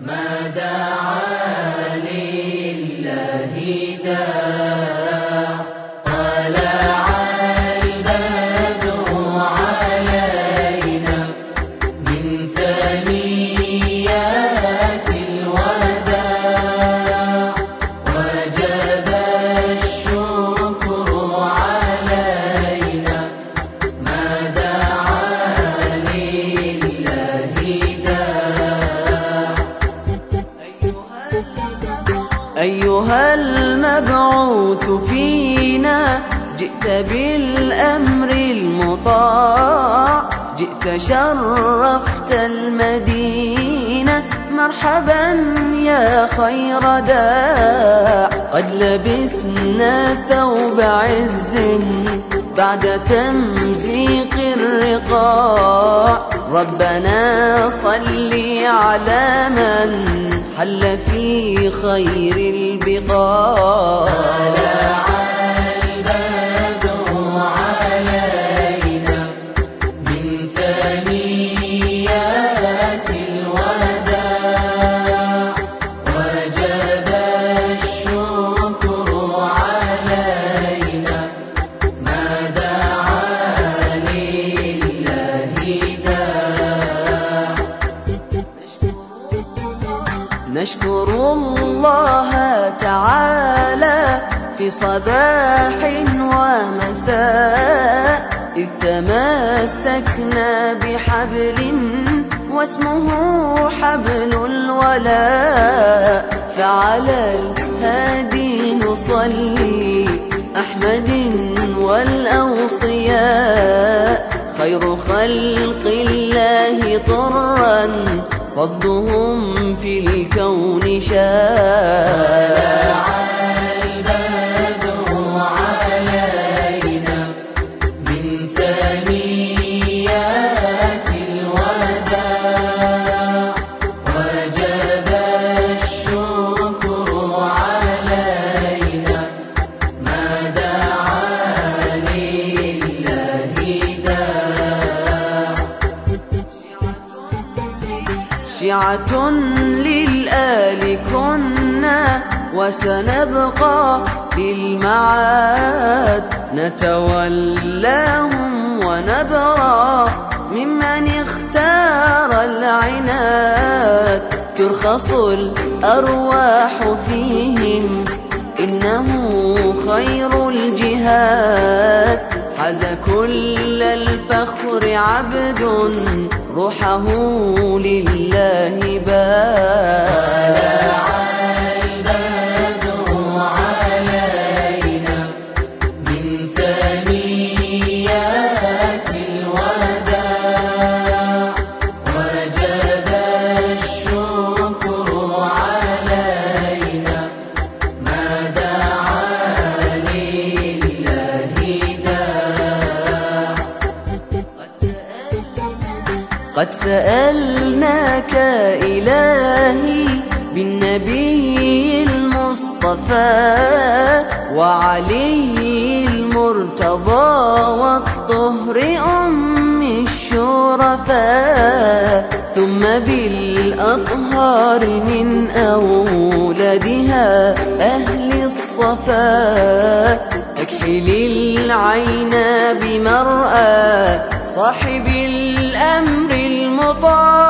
ما دعا أيها المبعوث فينا جئت بالأمر المطاع جئت شرفت المدينة. مرحبا يا خير داع قد لبسنا ثوب عز بعد تمزيق الرقاع. ربنا صل على من حل في خير البقاع. نشكر الله تعالى في صباح ومساء. إذ تمسكنا بحبل واسمه حبل الولاء. فعلى الهادي نصلي أحمد والأوصياء. خير خلق الله طرا فضلهم في الكون شاء. للآل كنا وسنبقى للمعاد. نتولاهم ونبرى ممن اختار العناد. ترخص الأرواح فيهم إنه خير الجهاد. حز كل الفخر عبد روحه لله باد قد سألناك إلهي بالنبي المصطفى وعلي المرتضى والطهر أم الشرفاء ثم بالأطهار من أولادها أهل الصفاء أكحل العين بمرأى صاحب الأمر المطاع